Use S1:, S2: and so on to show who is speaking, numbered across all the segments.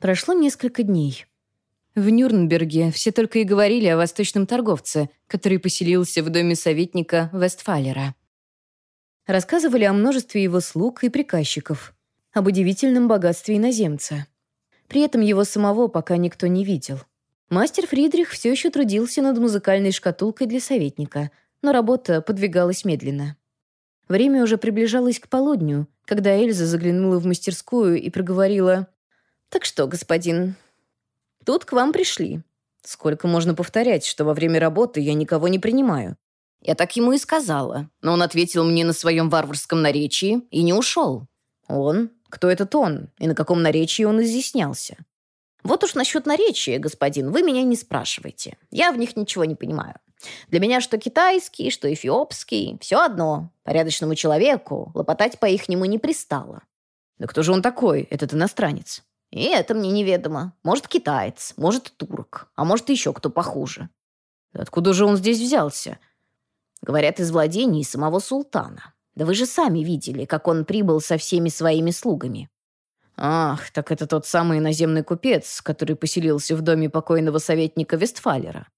S1: Прошло несколько дней. В Нюрнберге все только и говорили о восточном торговце, который поселился в доме советника Вестфалера. Рассказывали о множестве его слуг и приказчиков, об удивительном богатстве иноземца. При этом его самого пока никто не видел. Мастер Фридрих все еще трудился над музыкальной шкатулкой для советника, но работа подвигалась медленно. Время уже приближалось к полудню, когда Эльза заглянула в мастерскую и проговорила «Так что, господин, тут к вам пришли. Сколько можно повторять, что во время работы я никого не принимаю?» Я так ему и сказала, но он ответил мне на своем варварском наречии и не ушел. Он? Кто этот он? И на каком наречии он изъяснялся? Вот уж насчет наречия, господин, вы меня не спрашивайте. Я в них ничего не понимаю. Для меня что китайский, что эфиопский, все одно. Порядочному человеку лопотать по-ихнему не пристало. Да кто же он такой, этот иностранец? И это мне неведомо. Может, китаец, может, турок, а может, еще кто похуже. Откуда же он здесь взялся? Говорят, из владений самого султана. Да вы же сами видели, как он прибыл со всеми своими слугами. Ах, так это тот самый иноземный купец, который поселился в доме покойного советника Вестфалера.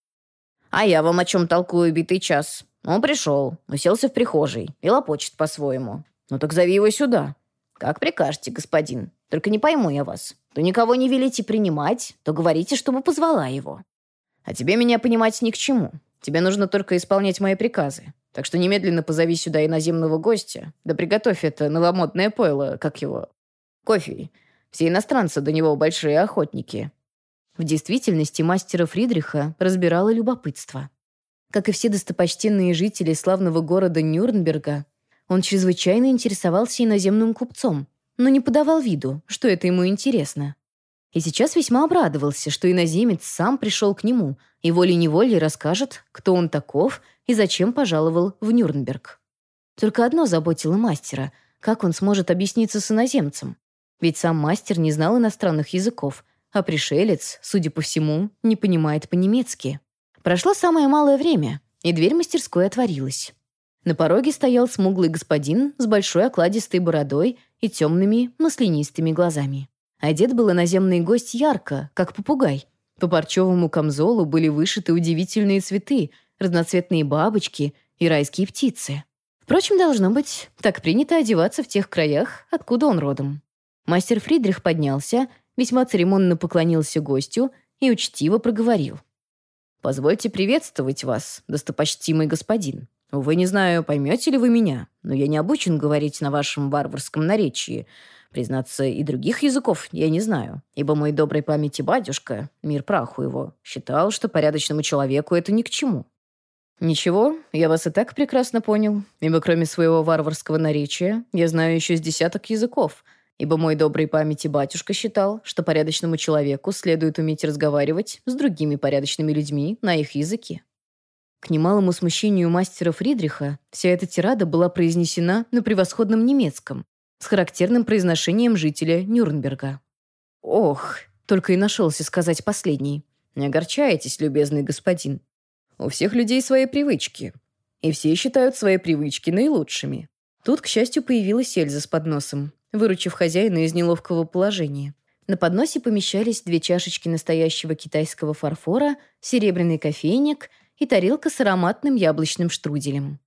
S1: А я вам о чем толкую битый час? Он пришел, уселся в прихожей и лопочет по-своему. Ну так зови его сюда. Как прикажете, господин. Только не пойму я вас. То никого не велите принимать, то говорите, чтобы позвала его. А тебе меня понимать ни к чему. Тебе нужно только исполнять мои приказы. Так что немедленно позови сюда иноземного гостя, да приготовь это новомодное пойло, как его, кофе. Все иностранцы до него большие охотники. В действительности мастера Фридриха разбирало любопытство. Как и все достопочтенные жители славного города Нюрнберга, он чрезвычайно интересовался иноземным купцом, но не подавал виду, что это ему интересно. И сейчас весьма обрадовался, что иноземец сам пришел к нему и волей-неволей расскажет, кто он таков и зачем пожаловал в Нюрнберг. Только одно заботило мастера — как он сможет объясниться с иноземцем. Ведь сам мастер не знал иностранных языков, а пришелец, судя по всему, не понимает по-немецки. Прошло самое малое время, и дверь мастерской отворилась. На пороге стоял смуглый господин с большой окладистой бородой и темными маслянистыми глазами. Одет был иноземный гость ярко, как попугай. По парчевому камзолу были вышиты удивительные цветы, разноцветные бабочки и райские птицы. Впрочем, должно быть, так принято одеваться в тех краях, откуда он родом. Мастер Фридрих поднялся весьма церемонно поклонился гостю и учтиво проговорил. «Позвольте приветствовать вас, достопочтимый господин. Увы, не знаю, поймете ли вы меня, но я не обучен говорить на вашем варварском наречии. Признаться, и других языков я не знаю, ибо мой доброй памяти батюшка, мир праху его, считал, что порядочному человеку это ни к чему. Ничего, я вас и так прекрасно понял, ибо кроме своего варварского наречия я знаю еще с десяток языков — ибо мой добрый памяти батюшка считал, что порядочному человеку следует уметь разговаривать с другими порядочными людьми на их языке. К немалому смущению мастера Фридриха вся эта тирада была произнесена на превосходном немецком, с характерным произношением жителя Нюрнберга. «Ох», — только и нашелся сказать последний, «не огорчайтесь, любезный господин. У всех людей свои привычки, и все считают свои привычки наилучшими». Тут, к счастью, появилась Эльза с подносом выручив хозяина из неловкого положения. На подносе помещались две чашечки настоящего китайского фарфора, серебряный кофейник и тарелка с ароматным яблочным штруделем.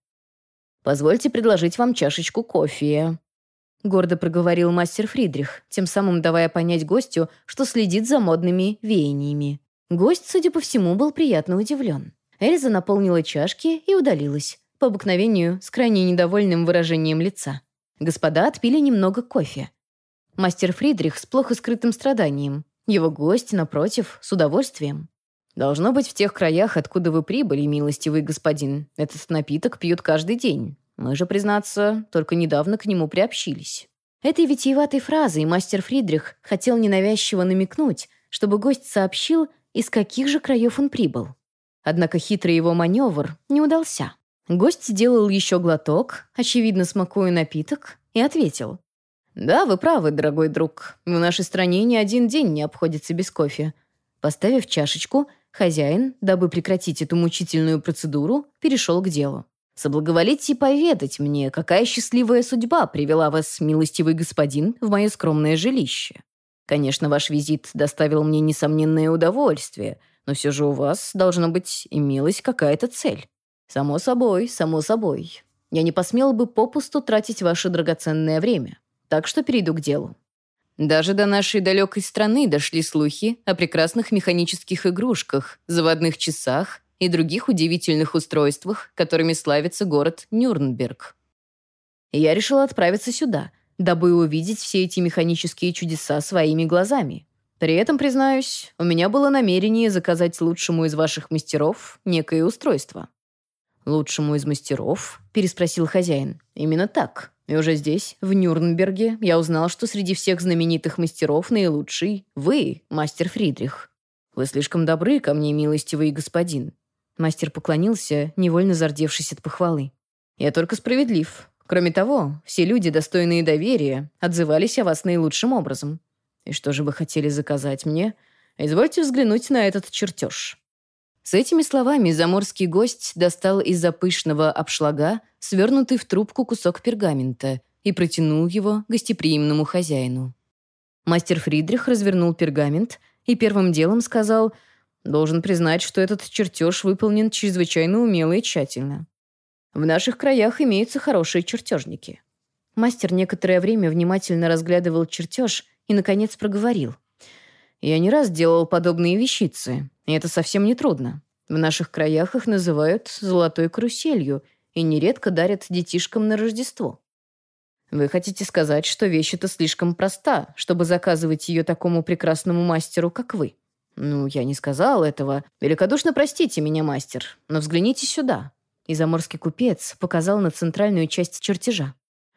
S1: «Позвольте предложить вам чашечку кофе», — гордо проговорил мастер Фридрих, тем самым давая понять гостю, что следит за модными веяниями. Гость, судя по всему, был приятно удивлен. Эльза наполнила чашки и удалилась, по обыкновению с крайне недовольным выражением лица. Господа отпили немного кофе. Мастер Фридрих с плохо скрытым страданием. Его гость, напротив, с удовольствием. «Должно быть в тех краях, откуда вы прибыли, милостивый господин. Этот напиток пьют каждый день. Мы же, признаться, только недавно к нему приобщились». Этой витиеватой фразой мастер Фридрих хотел ненавязчиво намекнуть, чтобы гость сообщил, из каких же краев он прибыл. Однако хитрый его маневр не удался. Гость сделал еще глоток, очевидно, смакуя напиток, и ответил. «Да, вы правы, дорогой друг. В нашей стране ни один день не обходится без кофе». Поставив чашечку, хозяин, дабы прекратить эту мучительную процедуру, перешел к делу. «Соблаговолите поведать мне, какая счастливая судьба привела вас, милостивый господин, в мое скромное жилище». Конечно, ваш визит доставил мне несомненное удовольствие, но все же у вас, должно быть, имелась какая-то цель. Само собой, само собой. Я не посмел бы попусту тратить ваше драгоценное время. Так что перейду к делу. Даже до нашей далекой страны дошли слухи о прекрасных механических игрушках, заводных часах и других удивительных устройствах, которыми славится город Нюрнберг. Я решил отправиться сюда, дабы увидеть все эти механические чудеса своими глазами. При этом, признаюсь, у меня было намерение заказать лучшему из ваших мастеров некое устройство. «Лучшему из мастеров?» – переспросил хозяин. «Именно так. И уже здесь, в Нюрнберге, я узнал, что среди всех знаменитых мастеров наилучший – вы, мастер Фридрих. Вы слишком добры ко мне, милостивый господин». Мастер поклонился, невольно зардевшись от похвалы. «Я только справедлив. Кроме того, все люди, достойные доверия, отзывались о вас наилучшим образом. И что же вы хотели заказать мне? Извольте взглянуть на этот чертеж». С этими словами заморский гость достал из-за пышного обшлага свернутый в трубку кусок пергамента и протянул его гостеприимному хозяину. Мастер Фридрих развернул пергамент и первым делом сказал, «Должен признать, что этот чертеж выполнен чрезвычайно умело и тщательно. В наших краях имеются хорошие чертежники». Мастер некоторое время внимательно разглядывал чертеж и, наконец, проговорил. «Я не раз делал подобные вещицы, и это совсем не трудно. В наших краях их называют «золотой каруселью» и нередко дарят детишкам на Рождество. Вы хотите сказать, что вещь эта слишком проста, чтобы заказывать ее такому прекрасному мастеру, как вы? Ну, я не сказал этого. Великодушно простите меня, мастер, но взгляните сюда. И заморский купец показал на центральную часть чертежа.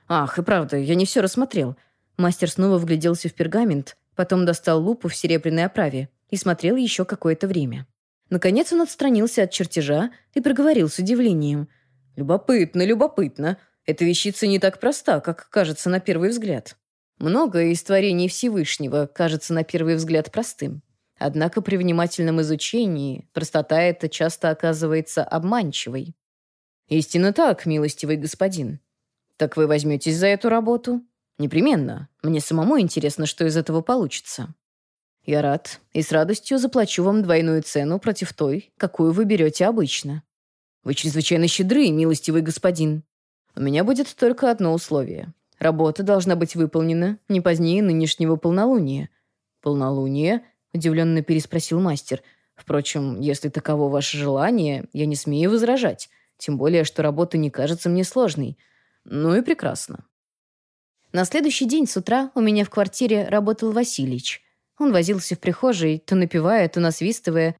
S1: Ах, и правда, я не все рассмотрел. Мастер снова вгляделся в пергамент, потом достал лупу в серебряной оправе и смотрел еще какое-то время. Наконец он отстранился от чертежа и проговорил с удивлением. «Любопытно, любопытно. Эта вещица не так проста, как кажется на первый взгляд. Многое из творений Всевышнего кажется на первый взгляд простым. Однако при внимательном изучении простота эта часто оказывается обманчивой. Истинно так, милостивый господин. Так вы возьметесь за эту работу? Непременно. Мне самому интересно, что из этого получится. Я рад и с радостью заплачу вам двойную цену против той, какую вы берете обычно. Вы чрезвычайно щедры, милостивый господин. У меня будет только одно условие. Работа должна быть выполнена не позднее нынешнего полнолуния. Полнолуние? Удивленно переспросил мастер. Впрочем, если таково ваше желание, я не смею возражать. Тем более, что работа не кажется мне сложной. Ну и прекрасно. На следующий день с утра у меня в квартире работал Васильич. Он возился в прихожей, то напевая, то насвистывая,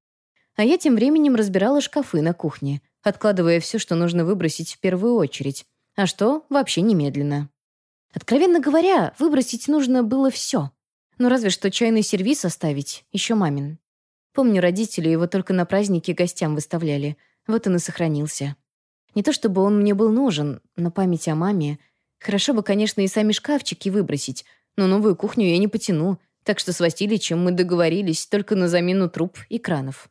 S1: а я тем временем разбирала шкафы на кухне, откладывая все, что нужно выбросить в первую очередь, а что вообще немедленно. Откровенно говоря, выбросить нужно было все. Ну разве что чайный сервиз оставить, еще мамин. Помню, родители его только на праздники гостям выставляли, вот он и сохранился. Не то чтобы он мне был нужен, но память о маме. Хорошо бы, конечно, и сами шкафчики выбросить, но новую кухню я не потяну, так что с Васильичем мы договорились только на замену труб и кранов.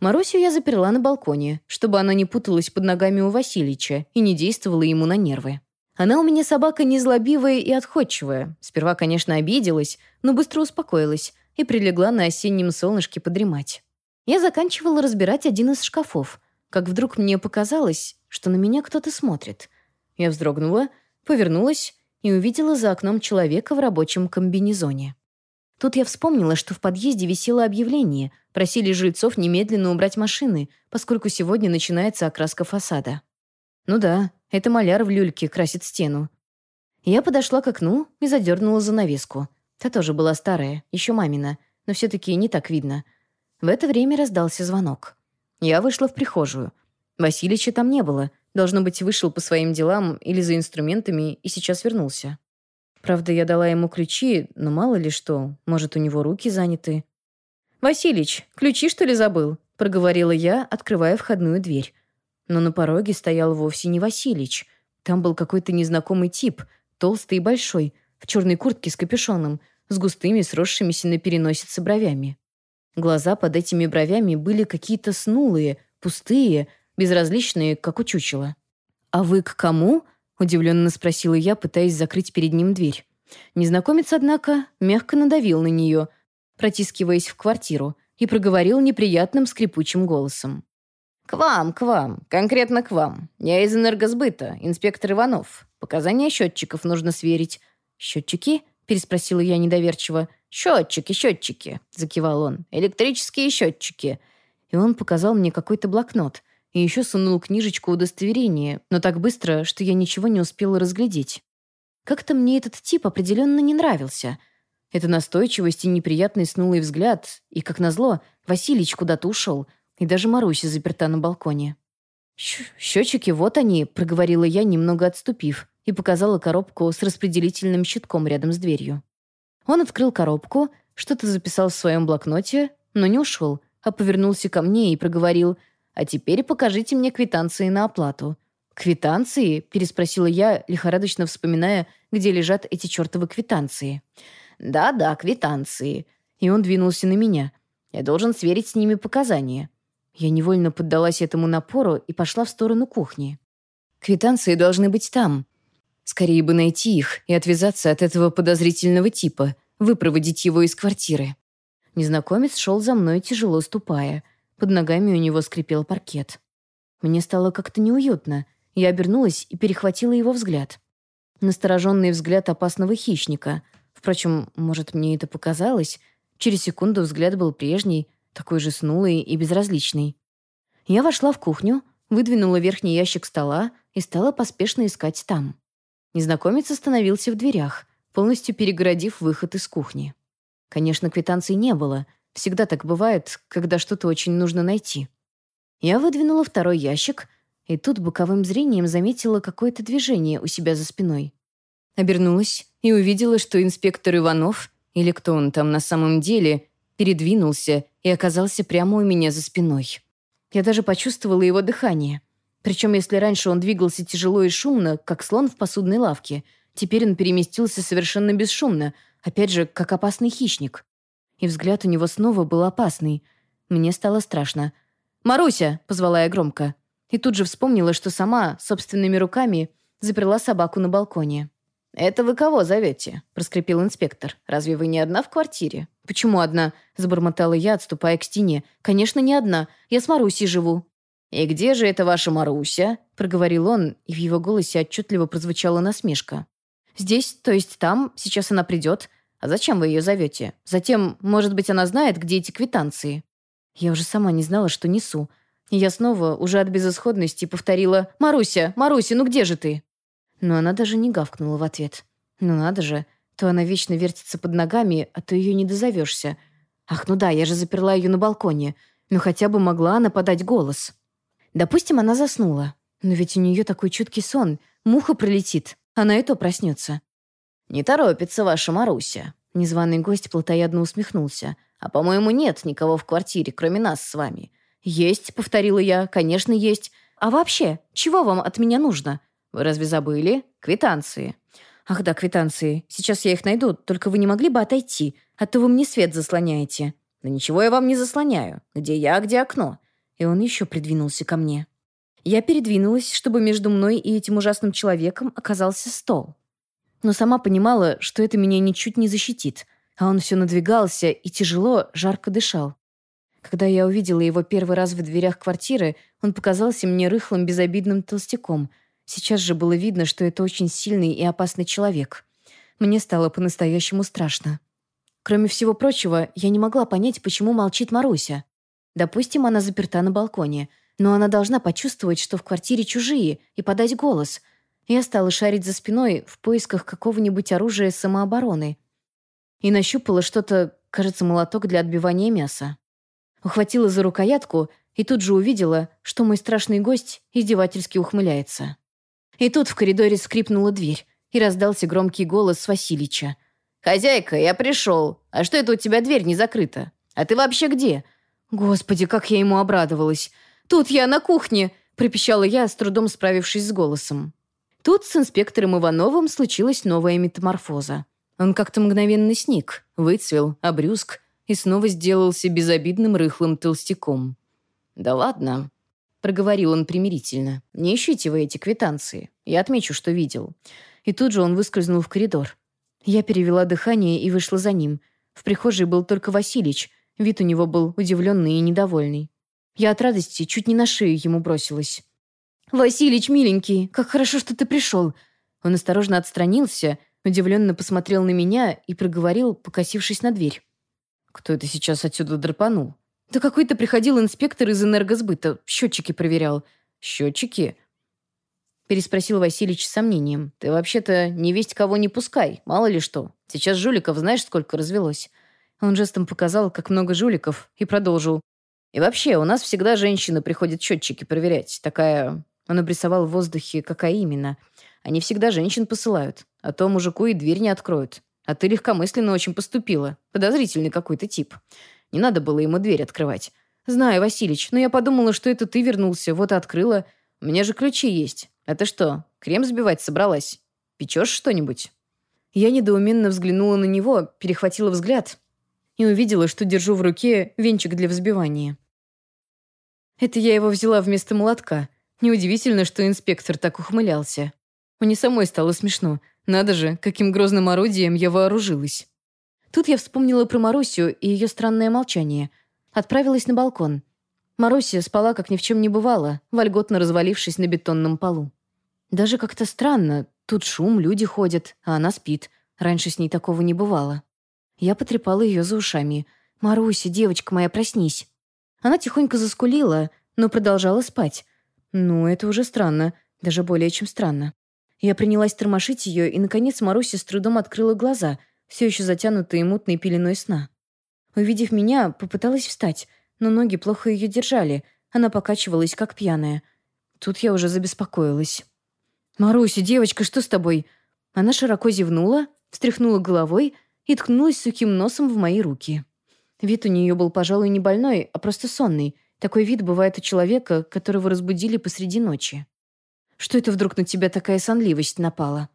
S1: Марусю я заперла на балконе, чтобы она не путалась под ногами у Васильича и не действовала ему на нервы. Она у меня собака незлобивая и отходчивая. Сперва, конечно, обиделась, но быстро успокоилась и прилегла на осеннем солнышке подремать. Я заканчивала разбирать один из шкафов, как вдруг мне показалось, что на меня кто-то смотрит. Я вздрогнула, повернулась и увидела за окном человека в рабочем комбинезоне. Тут я вспомнила, что в подъезде висело объявление. Просили жильцов немедленно убрать машины, поскольку сегодня начинается окраска фасада. Ну да, это маляр в люльке красит стену. Я подошла к окну и задернула занавеску. Та тоже была старая, еще мамина, но все-таки не так видно. В это время раздался звонок. Я вышла в прихожую. Василича там не было. Должно быть, вышел по своим делам или за инструментами и сейчас вернулся. Правда, я дала ему ключи, но мало ли что, может, у него руки заняты. «Василич, ключи, что ли, забыл?» — проговорила я, открывая входную дверь. Но на пороге стоял вовсе не Василич. Там был какой-то незнакомый тип, толстый и большой, в черной куртке с капюшоном, с густыми, сросшимися на переносице бровями. Глаза под этими бровями были какие-то снулые, пустые, безразличные, как у чучела. «А вы к кому?» Удивленно спросила я, пытаясь закрыть перед ним дверь. Незнакомец, однако, мягко надавил на нее, протискиваясь в квартиру, и проговорил неприятным скрипучим голосом. «К вам, к вам, конкретно к вам. Я из энергосбыта, инспектор Иванов. Показания счетчиков нужно сверить». «Счетчики?» — переспросила я недоверчиво. «Счетчики, счетчики», — закивал он. «Электрические счетчики». И он показал мне какой-то блокнот. И еще сунул книжечку удостоверения, но так быстро, что я ничего не успела разглядеть. Как-то мне этот тип определенно не нравился. Эта настойчивость и неприятный снулый взгляд, и, как назло, Василич куда-то ушел — и даже Маруся заперта на балконе. «Счетчики, вот они», — проговорила я, немного отступив, и показала коробку с распределительным щитком рядом с дверью. Он открыл коробку, что-то записал в своем блокноте, но не ушел, а повернулся ко мне и проговорил «А теперь покажите мне квитанции на оплату». «Квитанции?» — переспросила я, лихорадочно вспоминая, где лежат эти чертовы квитанции. «Да-да, квитанции». И он двинулся на меня. «Я должен сверить с ними показания». Я невольно поддалась этому напору и пошла в сторону кухни. Квитанции должны быть там. Скорее бы найти их и отвязаться от этого подозрительного типа, выпроводить его из квартиры. Незнакомец шел за мной, тяжело ступая. Под ногами у него скрипел паркет. Мне стало как-то неуютно. Я обернулась и перехватила его взгляд. Настороженный взгляд опасного хищника. Впрочем, может, мне это показалось. Через секунду взгляд был прежний, такой же снулый и безразличный. Я вошла в кухню, выдвинула верхний ящик стола и стала поспешно искать там. Незнакомец остановился в дверях, полностью перегородив выход из кухни. Конечно, квитанций не было. Всегда так бывает, когда что-то очень нужно найти. Я выдвинула второй ящик, и тут боковым зрением заметила какое-то движение у себя за спиной. Обернулась и увидела, что инспектор Иванов, или кто он там на самом деле, передвинулся и оказался прямо у меня за спиной. Я даже почувствовала его дыхание. Причем, если раньше он двигался тяжело и шумно, как слон в посудной лавке, теперь он переместился совершенно бесшумно, опять же, как опасный хищник. И взгляд у него снова был опасный. Мне стало страшно. «Маруся!» — позвала я громко. И тут же вспомнила, что сама, собственными руками, заперла собаку на балконе. «Это вы кого зовете?» — проскрипел инспектор. «Разве вы не одна в квартире?» «Почему одна?» — забормотала я, отступая к стене. «Конечно, не одна. Я с Марусей живу». «И где же эта ваша Маруся?» — проговорил он, и в его голосе отчетливо прозвучала насмешка. «Здесь, то есть там, сейчас она придет. А зачем вы ее зовете? Затем, может быть, она знает, где эти квитанции?» Я уже сама не знала, что несу. Я снова, уже от безысходности, повторила «Маруся, Маруся, ну где же ты?» Но она даже не гавкнула в ответ. «Ну надо же, то она вечно вертится под ногами, а то ее не дозовешься. Ах, ну да, я же заперла ее на балконе. Ну хотя бы могла она подать голос. Допустим, она заснула. Но ведь у нее такой чуткий сон. Муха пролетит, она и то проснется. «Не торопится ваша Маруся», — незваный гость плотоядно усмехнулся. «А, по-моему, нет никого в квартире, кроме нас с вами». «Есть», — повторила я, — «конечно, есть. А вообще, чего вам от меня нужно? Вы разве забыли? Квитанции. «Ах да, квитанции. Сейчас я их найду, только вы не могли бы отойти, а то вы мне свет заслоняете». «Да ничего я вам не заслоняю. Где я, где окно?» И он еще придвинулся ко мне. Я передвинулась, чтобы между мной и этим ужасным человеком оказался стол. Но сама понимала, что это меня ничуть не защитит, а он все надвигался и тяжело, жарко дышал. Когда я увидела его первый раз в дверях квартиры, он показался мне рыхлым, безобидным толстяком — Сейчас же было видно, что это очень сильный и опасный человек. Мне стало по-настоящему страшно. Кроме всего прочего, я не могла понять, почему молчит Маруся. Допустим, она заперта на балконе, но она должна почувствовать, что в квартире чужие, и подать голос. Я стала шарить за спиной в поисках какого-нибудь оружия самообороны. И нащупала что-то, кажется, молоток для отбивания мяса. Ухватила за рукоятку и тут же увидела, что мой страшный гость издевательски ухмыляется. И тут в коридоре скрипнула дверь, и раздался громкий голос Василича. «Хозяйка, я пришел. А что это у тебя дверь не закрыта? А ты вообще где?» Господи, как я ему обрадовалась. «Тут я на кухне!» – пропищала я, с трудом справившись с голосом. Тут с инспектором Ивановым случилась новая метаморфоза. Он как-то мгновенно сник, выцвел, обрюзг и снова сделался безобидным рыхлым толстяком. «Да ладно, — проговорил он примирительно. «Не ищите вы эти квитанции. Я отмечу, что видел». И тут же он выскользнул в коридор. Я перевела дыхание и вышла за ним. В прихожей был только Василич. Вид у него был удивленный и недовольный. Я от радости чуть не на шею ему бросилась. «Василич, миленький, как хорошо, что ты пришел!» Он осторожно отстранился, удивленно посмотрел на меня и проговорил, покосившись на дверь. «Кто это сейчас отсюда драпанул?» «Да какой-то приходил инспектор из энергосбыта, счетчики проверял». «Счетчики?» Переспросил Васильевич с сомнением. «Ты вообще-то не весть кого не пускай, мало ли что. Сейчас жуликов знаешь, сколько развелось?» Он жестом показал, как много жуликов, и продолжил. «И вообще, у нас всегда женщина приходит счетчики проверять. Такая...» Он обрисовал в воздухе, какая именно. «Они всегда женщин посылают, а то мужику и дверь не откроют. А ты легкомысленно очень поступила. Подозрительный какой-то тип. Не надо было ему дверь открывать. Знаю, Василич, но я подумала, что это ты вернулся, вот и открыла. У меня же ключи есть. А ты что, крем сбивать собралась? Печешь что-нибудь?» Я недоуменно взглянула на него, перехватила взгляд и увидела, что держу в руке венчик для взбивания. Это я его взяла вместо молотка. Неудивительно, что инспектор так ухмылялся. Мне самой стало смешно. Надо же, каким грозным орудием я вооружилась. Тут я вспомнила про Марусю и ее странное молчание. Отправилась на балкон. Маруся спала, как ни в чем не бывало, вольготно развалившись на бетонном полу. Даже как-то странно. Тут шум, люди ходят, а она спит. Раньше с ней такого не бывало. Я потрепала ее за ушами. «Маруся, девочка моя, проснись». Она тихонько заскулила, но продолжала спать. Ну, это уже странно. Даже более чем странно. Я принялась тормошить ее, и, наконец, Маруся с трудом открыла глаза, все еще затянутые мутной пеленой сна. Увидев меня, попыталась встать, но ноги плохо ее держали. Она покачивалась, как пьяная. Тут я уже забеспокоилась. «Маруся, девочка, что с тобой?» Она широко зевнула, встряхнула головой и ткнулась сухим носом в мои руки. Вид у нее был, пожалуй, не больной, а просто сонный. Такой вид бывает у человека, которого разбудили посреди ночи. Что это вдруг на тебя такая сонливость напала?»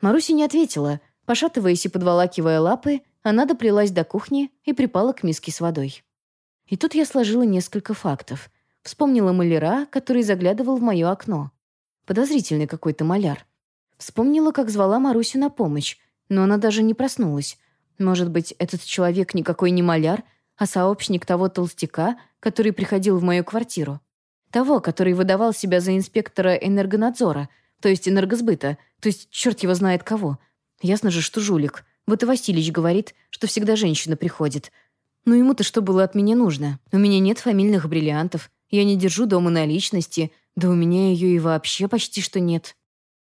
S1: Маруся не ответила. Пошатываясь и подволакивая лапы, она доплелась до кухни и припала к миске с водой. И тут я сложила несколько фактов. Вспомнила маляра, который заглядывал в мое окно. Подозрительный какой-то маляр. Вспомнила, как звала Марусю на помощь, но она даже не проснулась. Может быть, этот человек никакой не маляр, а сообщник того толстяка, который приходил в мою квартиру. Того, который выдавал себя за инспектора энергонадзора, то есть энергосбыта, то есть черт его знает кого. Ясно же, что жулик. Вот и Васильевич говорит, что всегда женщина приходит. Но ему-то что было от меня нужно? У меня нет фамильных бриллиантов, я не держу дома наличности, да у меня ее и вообще почти что нет.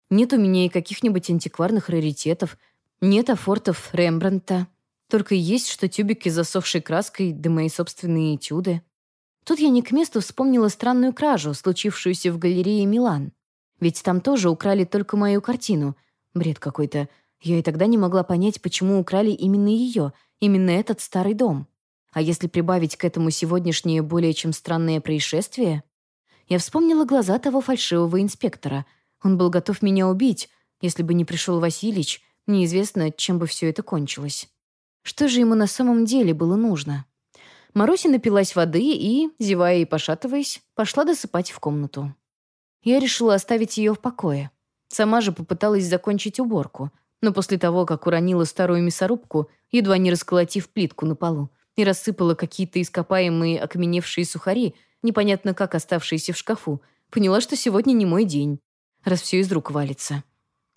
S1: Нет у меня и каких-нибудь антикварных раритетов, нет афортов Рембрандта. Только есть что тюбики с засохшей краской, да мои собственные этюды. Тут я не к месту вспомнила странную кражу, случившуюся в галерее «Милан». Ведь там тоже украли только мою картину. Бред какой-то. Я и тогда не могла понять, почему украли именно ее, именно этот старый дом. А если прибавить к этому сегодняшнее более чем странное происшествие? Я вспомнила глаза того фальшивого инспектора. Он был готов меня убить. Если бы не пришел Васильич, неизвестно, чем бы все это кончилось. Что же ему на самом деле было нужно? Маруся напилась воды и, зевая и пошатываясь, пошла досыпать в комнату. Я решила оставить ее в покое. Сама же попыталась закончить уборку, но после того, как уронила старую мясорубку, едва не расколотив плитку на полу, и рассыпала какие-то ископаемые окаменевшие сухари, непонятно как оставшиеся в шкафу, поняла, что сегодня не мой день, раз все из рук валится.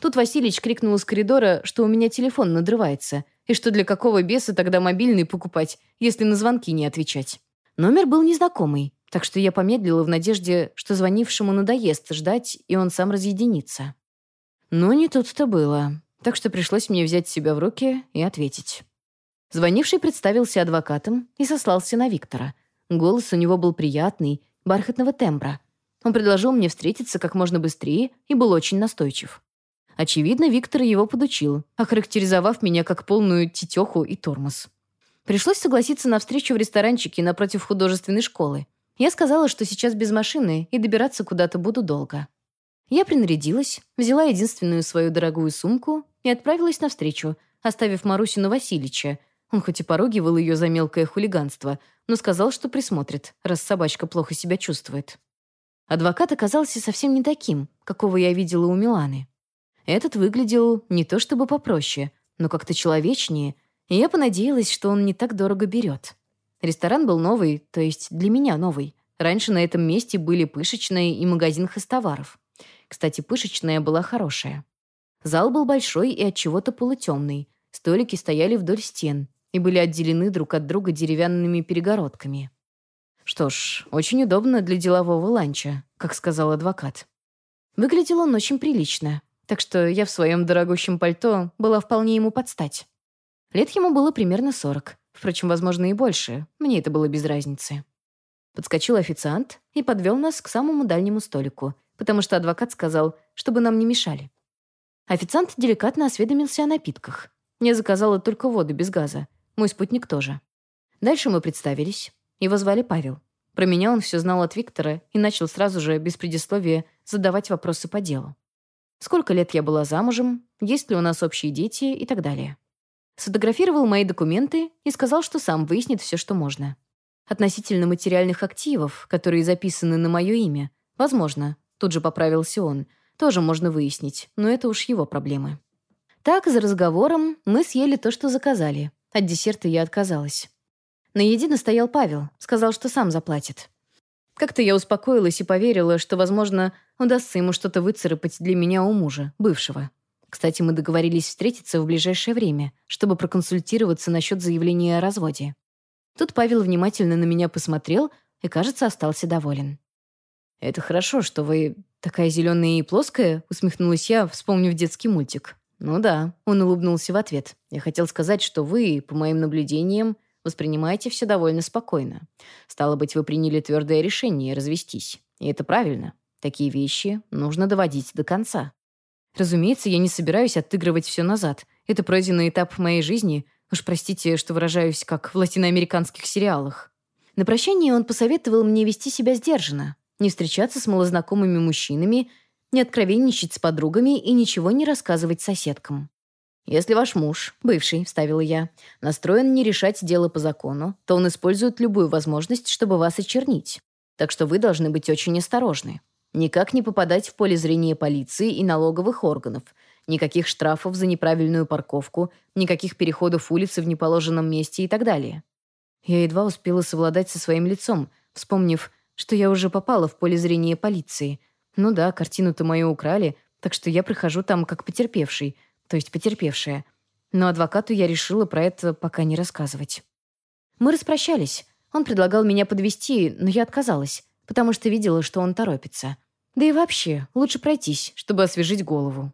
S1: Тут Василич крикнул из коридора, что у меня телефон надрывается — и что для какого беса тогда мобильный покупать, если на звонки не отвечать? Номер был незнакомый, так что я помедлила в надежде, что звонившему надоест ждать, и он сам разъединится. Но не тут-то было, так что пришлось мне взять себя в руки и ответить. Звонивший представился адвокатом и сослался на Виктора. Голос у него был приятный, бархатного тембра. Он предложил мне встретиться как можно быстрее и был очень настойчив. Очевидно, Виктор его подучил, охарактеризовав меня как полную тетеху и тормоз. Пришлось согласиться на встречу в ресторанчике напротив художественной школы. Я сказала, что сейчас без машины и добираться куда-то буду долго. Я принарядилась, взяла единственную свою дорогую сумку и отправилась навстречу, оставив Марусину Васильича. Он хоть и поругивал ее за мелкое хулиганство, но сказал, что присмотрит, раз собачка плохо себя чувствует. Адвокат оказался совсем не таким, какого я видела у Миланы. Этот выглядел не то чтобы попроще, но как-то человечнее, и я понадеялась, что он не так дорого берет. Ресторан был новый, то есть для меня новый. Раньше на этом месте были пышечная и магазин хостоваров. Кстати, пышечная была хорошая. Зал был большой и от чего-то полутемный. Столики стояли вдоль стен и были отделены друг от друга деревянными перегородками. Что ж, очень удобно для делового ланча, как сказал адвокат. Выглядел он очень прилично, так что я в своем дорогущем пальто была вполне ему подстать. Лет ему было примерно сорок. Впрочем, возможно, и больше. Мне это было без разницы. Подскочил официант и подвел нас к самому дальнему столику, потому что адвокат сказал, чтобы нам не мешали. Официант деликатно осведомился о напитках. Я заказала только воду без газа. Мой спутник тоже. Дальше мы представились. Его звали Павел. Про меня он все знал от Виктора и начал сразу же, без предисловия, задавать вопросы по делу. Сколько лет я была замужем, есть ли у нас общие дети и так далее. Сфотографировал мои документы и сказал, что сам выяснит все, что можно. Относительно материальных активов, которые записаны на мое имя, возможно, тут же поправился он, тоже можно выяснить, но это уж его проблемы. Так, за разговором, мы съели то, что заказали. От десерта я отказалась. На еде настоял Павел, сказал, что сам заплатит. Как-то я успокоилась и поверила, что, возможно, удастся ему что-то выцарапать для меня у мужа, бывшего. Кстати, мы договорились встретиться в ближайшее время, чтобы проконсультироваться насчет заявления о разводе. Тут Павел внимательно на меня посмотрел и, кажется, остался доволен. «Это хорошо, что вы такая зеленая и плоская», — усмехнулась я, вспомнив детский мультик. «Ну да», — он улыбнулся в ответ. «Я хотел сказать, что вы, по моим наблюдениям, воспринимаете все довольно спокойно. Стало быть, вы приняли твердое решение развестись. И это правильно. Такие вещи нужно доводить до конца. Разумеется, я не собираюсь отыгрывать все назад. Это пройденный этап моей жизни. Уж простите, что выражаюсь, как в латиноамериканских сериалах. На прощание он посоветовал мне вести себя сдержанно, не встречаться с малознакомыми мужчинами, не откровенничать с подругами и ничего не рассказывать соседкам. «Если ваш муж, бывший», — вставила я, «настроен не решать дело по закону, то он использует любую возможность, чтобы вас очернить. Так что вы должны быть очень осторожны. Никак не попадать в поле зрения полиции и налоговых органов. Никаких штрафов за неправильную парковку, никаких переходов улицы в неположенном месте и так далее». Я едва успела совладать со своим лицом, вспомнив, что я уже попала в поле зрения полиции. Ну да, картину-то мою украли, так что я прихожу там как потерпевший — то есть потерпевшая. Но адвокату я решила про это пока не рассказывать. Мы распрощались. Он предлагал меня подвести, но я отказалась, потому что видела, что он торопится. Да и вообще, лучше пройтись, чтобы освежить голову.